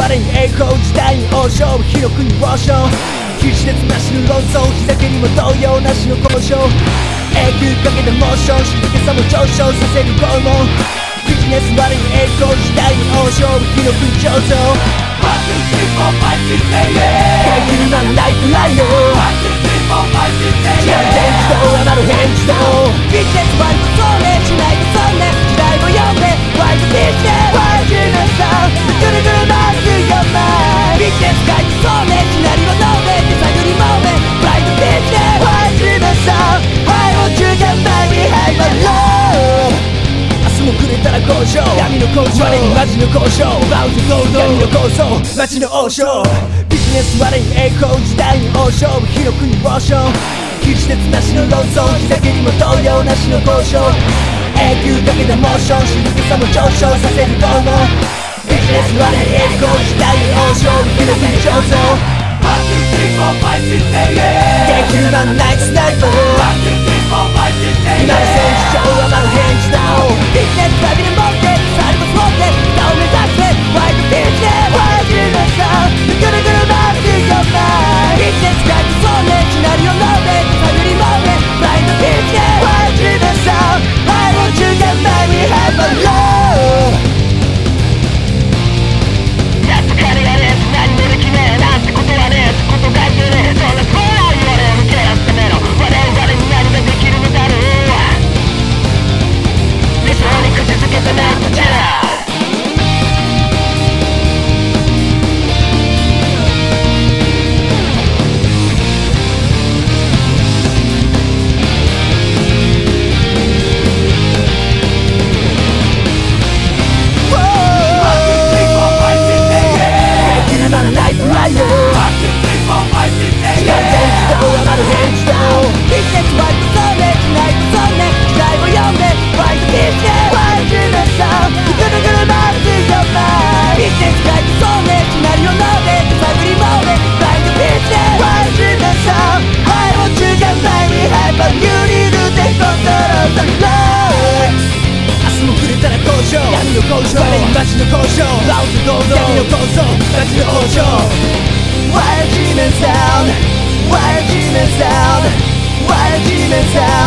我に栄光時代に王将広くに王将必死でなしの論争日酒にも動揺なしの交渉。永久かけたモーション静けさも上昇させる拷問ビジネス我に栄光時代に王将広くに上層できるならライフライド違う電気と余る返事とビジネスの交渉我にマジの交渉バウンドゴールド闇の構想街の王将ビジネス我に栄光時代に王将広くに王将技術なしの論争日だけにも動揺なしの交渉永久かけたモーション静けさも上昇させる拷問ビジネス我に栄光時代に王将広くに上層できるなナイツナイト今 the man れたら交渉闇の交渉我に街の交渉ラウンドゴールド闇の構想街の王将 Wire G-Man sound Wire G-Man sound Wire G-Man sound Wire G-Man sound